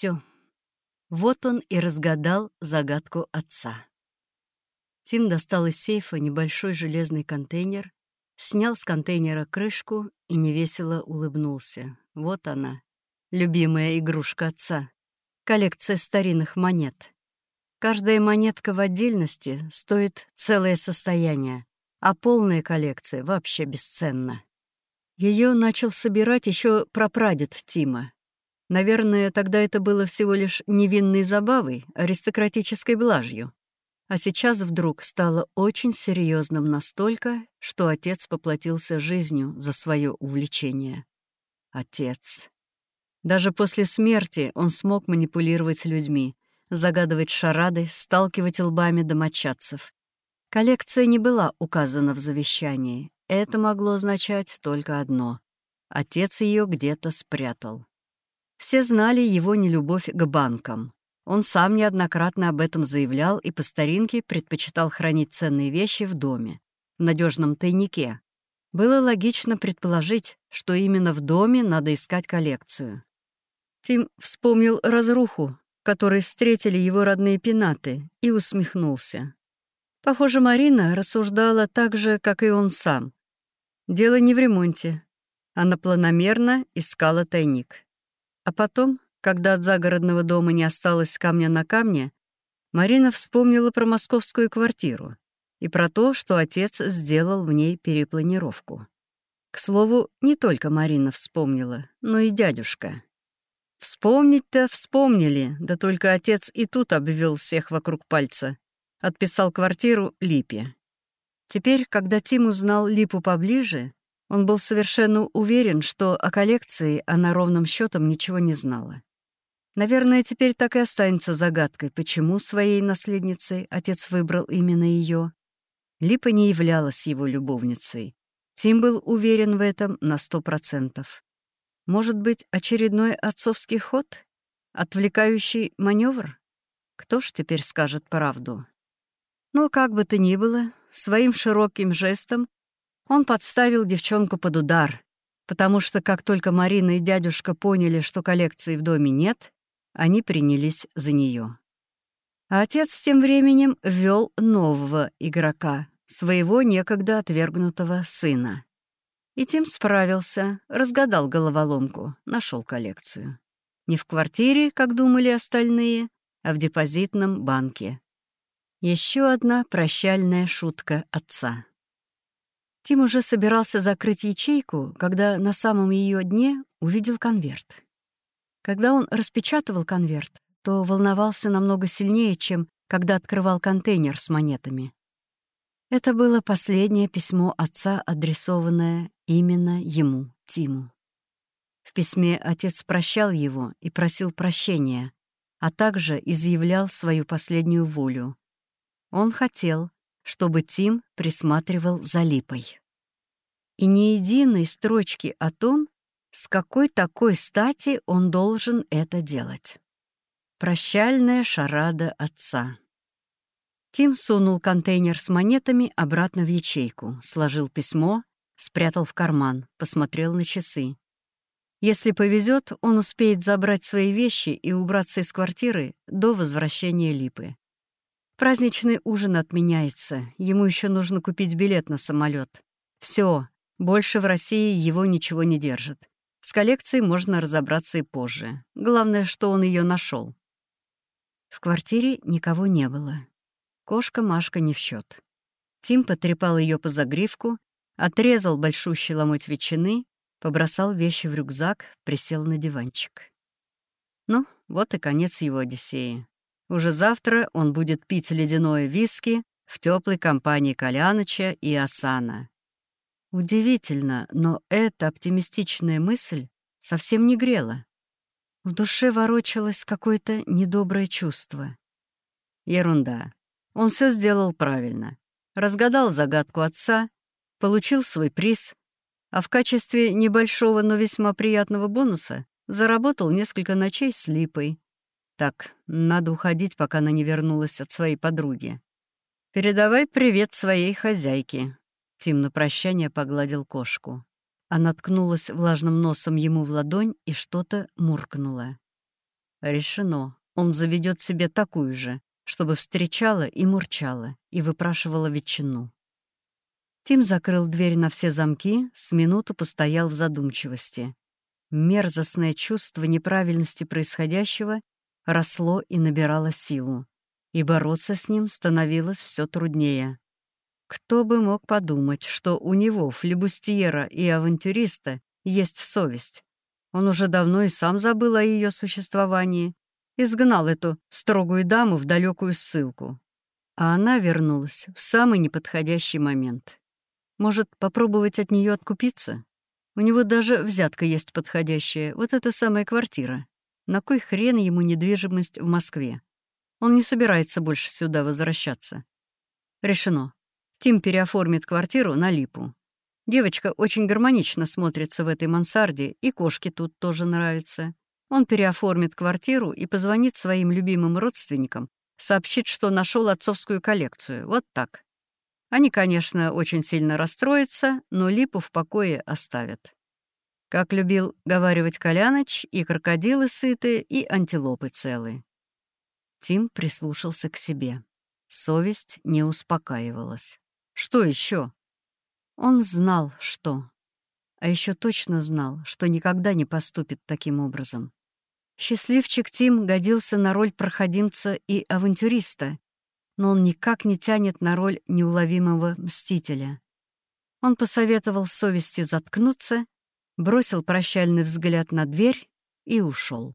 все. Вот он и разгадал загадку отца. Тим достал из сейфа небольшой железный контейнер, снял с контейнера крышку и невесело улыбнулся. Вот она, любимая игрушка отца. Коллекция старинных монет. Каждая монетка в отдельности стоит целое состояние, а полная коллекция вообще бесценна. Ее начал собирать еще прапрадед Тима. Наверное, тогда это было всего лишь невинной забавой, аристократической блажью. А сейчас вдруг стало очень серьезным настолько, что отец поплатился жизнью за свое увлечение. Отец. Даже после смерти он смог манипулировать людьми, загадывать шарады, сталкивать лбами домочадцев. Коллекция не была указана в завещании. Это могло означать только одно — отец ее где-то спрятал. Все знали его нелюбовь к банкам. Он сам неоднократно об этом заявлял и по старинке предпочитал хранить ценные вещи в доме, в надежном тайнике. Было логично предположить, что именно в доме надо искать коллекцию. Тим вспомнил разруху, которой встретили его родные пенаты, и усмехнулся. Похоже, Марина рассуждала так же, как и он сам. Дело не в ремонте. Она планомерно искала тайник. А потом, когда от загородного дома не осталось камня на камне, Марина вспомнила про московскую квартиру и про то, что отец сделал в ней перепланировку. К слову, не только Марина вспомнила, но и дядюшка. Вспомнить-то вспомнили, да только отец и тут обвел всех вокруг пальца. Отписал квартиру Липе. Теперь, когда Тим узнал Липу поближе, он был совершенно уверен, что о коллекции она ровным счетом ничего не знала. Наверное, теперь так и останется загадкой, почему своей наследницей отец выбрал именно ее. Липа не являлась его любовницей. Тим был уверен в этом на сто процентов. Может быть, очередной отцовский ход? Отвлекающий маневр? Кто ж теперь скажет правду? Но как бы то ни было, своим широким жестом он подставил девчонку под удар, потому что как только Марина и дядюшка поняли, что коллекции в доме нет, они принялись за нее. А отец тем временем ввел нового игрока, своего некогда отвергнутого сына. И Тим справился, разгадал головоломку, нашел коллекцию. Не в квартире, как думали остальные, а в депозитном банке. Еще одна прощальная шутка отца. Тим уже собирался закрыть ячейку, когда на самом ее дне увидел конверт. Когда он распечатывал конверт, то волновался намного сильнее, чем когда открывал контейнер с монетами. Это было последнее письмо отца, адресованное именно ему, Тиму. В письме отец прощал его и просил прощения, а также изъявлял свою последнюю волю. Он хотел, чтобы Тим присматривал за Липой. И ни единой строчки о том, с какой такой стати он должен это делать. Прощальная шарада отца. Тим сунул контейнер с монетами обратно в ячейку, сложил письмо, спрятал в карман, посмотрел на часы. Если повезет, он успеет забрать свои вещи и убраться из квартиры до возвращения Липы. Праздничный ужин отменяется, ему еще нужно купить билет на самолет. Все, больше в России его ничего не держит. С коллекцией можно разобраться и позже. Главное, что он ее нашел. В квартире никого не было. Кошка Машка не в счет. Тим потрепал ее по загривку, отрезал большущий ломоть ветчины, побросал вещи в рюкзак, присел на диванчик. Ну, вот и конец его Одиссеи. Уже завтра он будет пить ледяное виски в теплой компании Коляныча и Асана. Удивительно, но эта оптимистичная мысль совсем не грела. В душе ворочалось какое-то недоброе чувство. Ерунда. Он все сделал правильно. Разгадал загадку отца, получил свой приз, а в качестве небольшого, но весьма приятного бонуса заработал несколько ночей с Липой. Так, надо уходить, пока она не вернулась от своей подруги. «Передавай привет своей хозяйке». Тим на прощание погладил кошку. Она ткнулась влажным носом ему в ладонь и что-то муркнула. Решено. Он заведет себе такую же, чтобы встречала и мурчала, и выпрашивала ветчину. Тим закрыл дверь на все замки, с минуту постоял в задумчивости. Мерзостное чувство неправильности происходящего росло и набирало силу, и бороться с ним становилось все труднее. Кто бы мог подумать, что у него, флебустьера и авантюриста, есть совесть. Он уже давно и сам забыл о ее существовании, изгнал эту строгую даму в далекую ссылку. А она вернулась в самый неподходящий момент. Может, попробовать от нее откупиться? У него даже взятка есть подходящая, вот эта самая квартира. На кой хрен ему недвижимость в Москве? Он не собирается больше сюда возвращаться. Решено. Тим переоформит квартиру на липу. Девочка очень гармонично смотрится в этой мансарде, и кошке тут тоже нравится. Он переоформит квартиру и позвонит своим любимым родственникам, сообщит, что нашел отцовскую коллекцию. Вот так. Они, конечно, очень сильно расстроятся, но липу в покое оставят. Как любил говаривать Коляныч, и крокодилы сыты, и антилопы целы. Тим прислушался к себе. Совесть не успокаивалась. Что еще? Он знал, что. А еще точно знал, что никогда не поступит таким образом. Счастливчик Тим годился на роль проходимца и авантюриста, но он никак не тянет на роль неуловимого мстителя. Он посоветовал совести заткнуться, бросил прощальный взгляд на дверь и ушел.